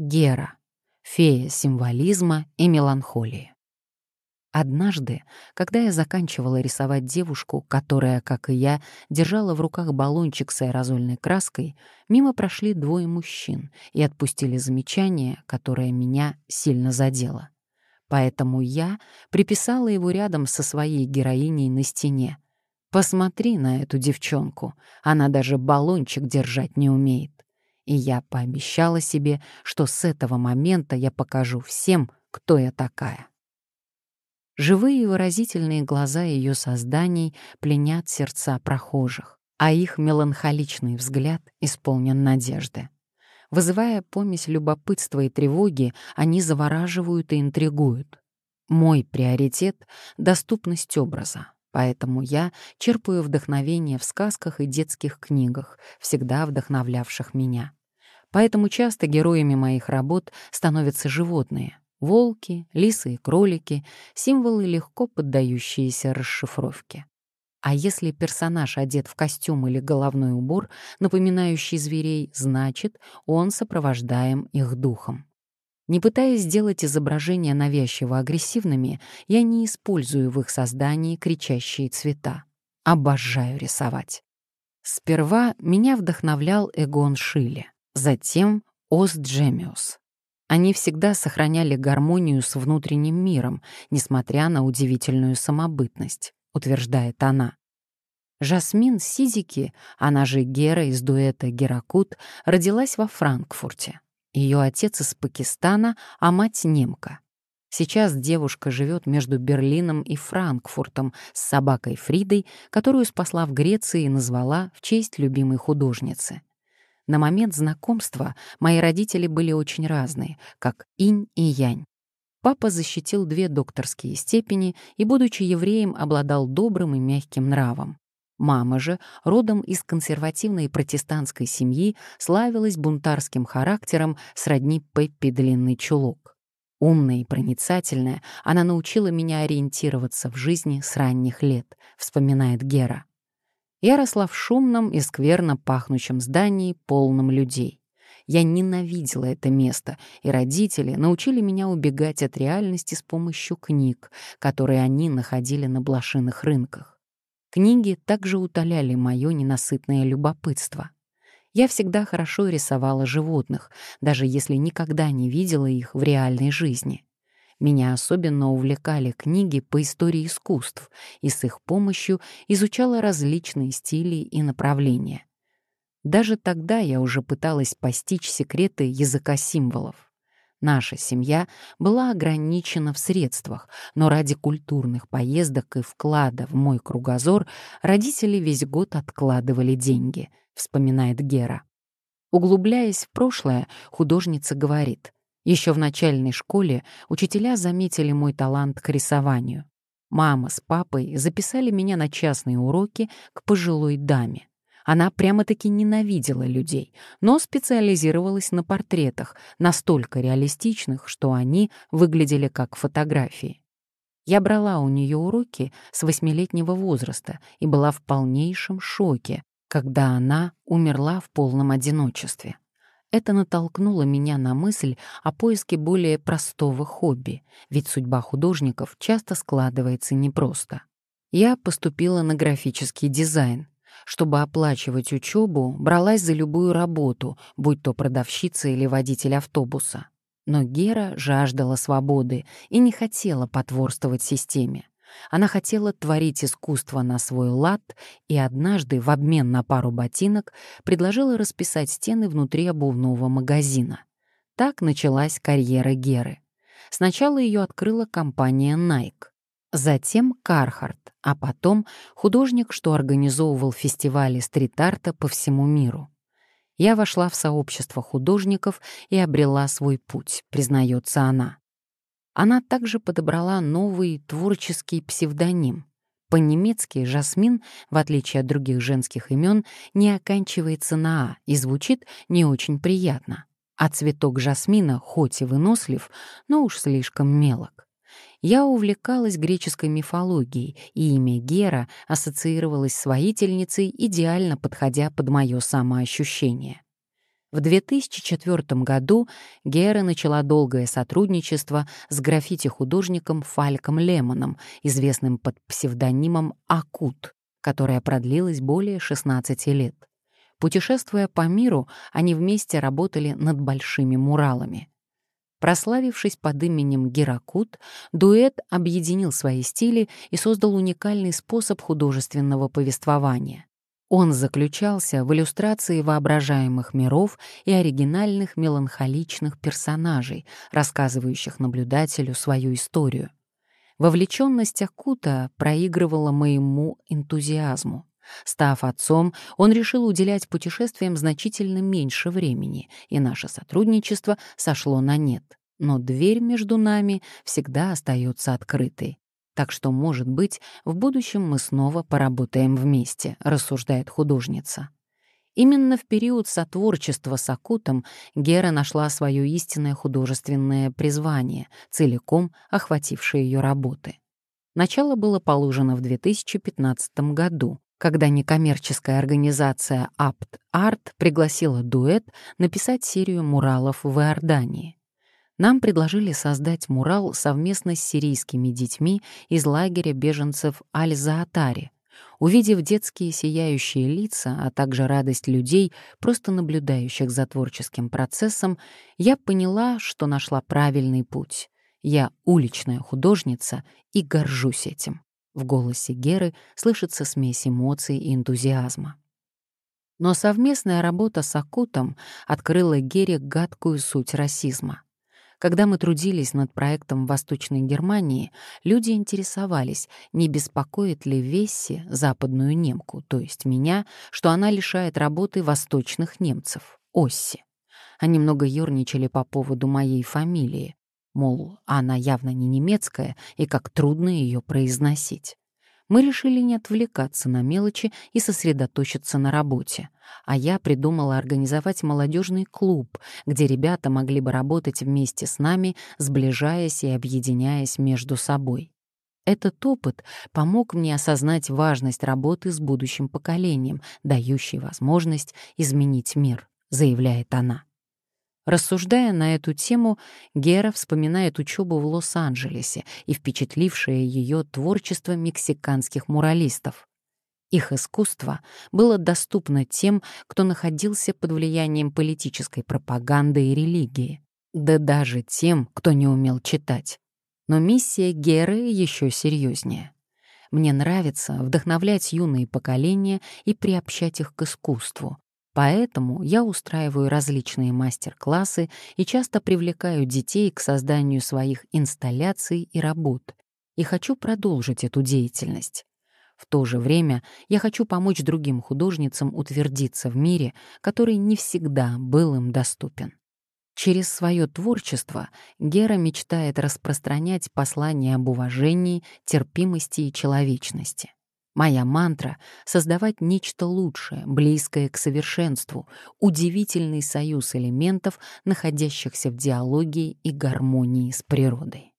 Гера, фея символизма и меланхолии. Однажды, когда я заканчивала рисовать девушку, которая, как и я, держала в руках баллончик с аэрозольной краской, мимо прошли двое мужчин и отпустили замечание, которое меня сильно задело. Поэтому я приписала его рядом со своей героиней на стене. «Посмотри на эту девчонку, она даже баллончик держать не умеет». И я пообещала себе, что с этого момента я покажу всем, кто я такая. Живые и выразительные глаза ее созданий пленят сердца прохожих, а их меланхоличный взгляд исполнен надежды. Вызывая помесь любопытства и тревоги, они завораживают и интригуют. Мой приоритет — доступность образа, поэтому я черпаю вдохновение в сказках и детских книгах, всегда вдохновлявших меня. Поэтому часто героями моих работ становятся животные — волки, лисы и кролики, символы, легко поддающиеся расшифровке. А если персонаж одет в костюм или головной убор, напоминающий зверей, значит, он сопровождаем их духом. Не пытаясь сделать изображения навязчиво-агрессивными, я не использую в их создании кричащие цвета. Обожаю рисовать. Сперва меня вдохновлял Эгон Шиле — затем Ост Джемиус. Они всегда сохраняли гармонию с внутренним миром, несмотря на удивительную самобытность, утверждает она. Жасмин Сизики, она же Гера из дуэта «Геракут», родилась во Франкфурте. Ее отец из Пакистана, а мать немка. Сейчас девушка живет между Берлином и Франкфуртом с собакой Фридой, которую спасла в Греции и назвала в честь любимой художницы. На момент знакомства мои родители были очень разные, как инь и янь. Папа защитил две докторские степени и, будучи евреем, обладал добрым и мягким нравом. Мама же, родом из консервативной протестантской семьи, славилась бунтарским характером сродни Пеппи Длинный Чулок. Умная и проницательная, она научила меня ориентироваться в жизни с ранних лет, вспоминает Гера. Я росла в шумном и скверно пахнущем здании, полном людей. Я ненавидела это место, и родители научили меня убегать от реальности с помощью книг, которые они находили на блошиных рынках. Книги также утоляли мое ненасытное любопытство. Я всегда хорошо рисовала животных, даже если никогда не видела их в реальной жизни. Меня особенно увлекали книги по истории искусств, и с их помощью изучала различные стили и направления. Даже тогда я уже пыталась постичь секреты языка символов. Наша семья была ограничена в средствах, но ради культурных поездок и вклада в мой кругозор родители весь год откладывали деньги, вспоминает Гера. Углубляясь в прошлое, художница говорит, еще в начальной школе учителя заметили мой талант к рисованию. Мама с папой записали меня на частные уроки к пожилой даме. Она прямо-таки ненавидела людей, но специализировалась на портретах, настолько реалистичных, что они выглядели как фотографии. Я брала у нее уроки с восьмилетнего возраста и была в полнейшем шоке, когда она умерла в полном одиночестве. Это натолкнуло меня на мысль о поиске более простого хобби, ведь судьба художников часто складывается непросто. Я поступила на графический дизайн. Чтобы оплачивать учебу, бралась за любую работу, будь то продавщица или водитель автобуса. Но Гера жаждала свободы и не хотела потворствовать системе. Она хотела творить искусство на свой лад и однажды в обмен на пару ботинок предложила расписать стены внутри обувного магазина. Так началась карьера Геры. Сначала ее открыла компания Nike, затем Carhartt, а потом художник, что организовывал фестивали стрит-арта по всему миру. Я вошла в сообщество художников и обрела свой путь, признается она. Она также подобрала новый творческий псевдоним. По-немецки «Жасмин», в отличие от других женских имен, не оканчивается на «а» и звучит не очень приятно. А цветок жасмина хоть и вынослив, но уж слишком мелок. Я увлекалась греческой мифологией, и имя Гера ассоциировалось с воительницей, идеально подходя под мое самоощущение. В 2004 году Гера начала долгое сотрудничество с граффити-художником Фальком Лемоном, известным под псевдонимом «Акут», которая продлилась более 16 лет. Путешествуя по миру, они вместе работали над большими муралами. Прославившись под именем Геракут, дуэт объединил свои стили и создал уникальный способ художественного повествования. Он заключался в иллюстрации воображаемых миров и оригинальных меланхоличных персонажей, рассказывающих наблюдателю свою историю. Вовлеченность Акута проигрывала моему энтузиазму. Став отцом, он решил уделять путешествиям значительно меньше времени, и наше сотрудничество сошло на нет. Но дверь между нами всегда остается открытой. Так что, может быть, в будущем мы снова поработаем вместе, рассуждает художница. Именно в период сотворчества с Акутом Гера нашла свое истинное художественное призвание, целиком охватившее ее работы. Начало было положено в 2015 году, когда некоммерческая организация «Апт Арт» пригласила дуэт написать серию муралов в Иордании. Нам предложили создать мурал совместно с сирийскими детьми из лагеря беженцев Аль-Заатари. Увидев детские сияющие лица, а также радость людей, просто наблюдающих за творческим процессом, я поняла, что нашла правильный путь. Я уличная художница и горжусь этим. В голосе Геры слышится смесь эмоций и энтузиазма. Но совместная работа с Акутом открыла Гере гадкую суть расизма. Когда мы трудились над проектом в Восточной Германии, люди интересовались, не беспокоит ли Весси, западную немку, то есть меня, что она лишает работы восточных немцев, Осси. Они много юрничали по поводу моей фамилии, мол, она явно не немецкая и как трудно ее произносить. Мы решили не отвлекаться на мелочи и сосредоточиться на работе. А я придумала организовать молодежный клуб, где ребята могли бы работать вместе с нами, сближаясь и объединяясь между собой. Этот опыт помог мне осознать важность работы с будущим поколением, дающей возможность изменить мир, заявляет она. Рассуждая на эту тему, Гера вспоминает учебу в Лос-Анджелесе и впечатлившее ее творчество мексиканских муралистов. Их искусство было доступно тем, кто находился под влиянием политической пропаганды и религии, да даже тем, кто не умел читать. Но миссия Геры еще серьезнее. Мне нравится вдохновлять юные поколения и приобщать их к искусству, Поэтому я устраиваю различные мастер-классы и часто привлекаю детей к созданию своих инсталляций и работ. И хочу продолжить эту деятельность. В то же время я хочу помочь другим художницам утвердиться в мире, который не всегда был им доступен. Через свое творчество Гера мечтает распространять послание об уважении, терпимости и человечности. Моя мантра — создавать нечто лучшее, близкое к совершенству, удивительный союз элементов, находящихся в диалоге и гармонии с природой.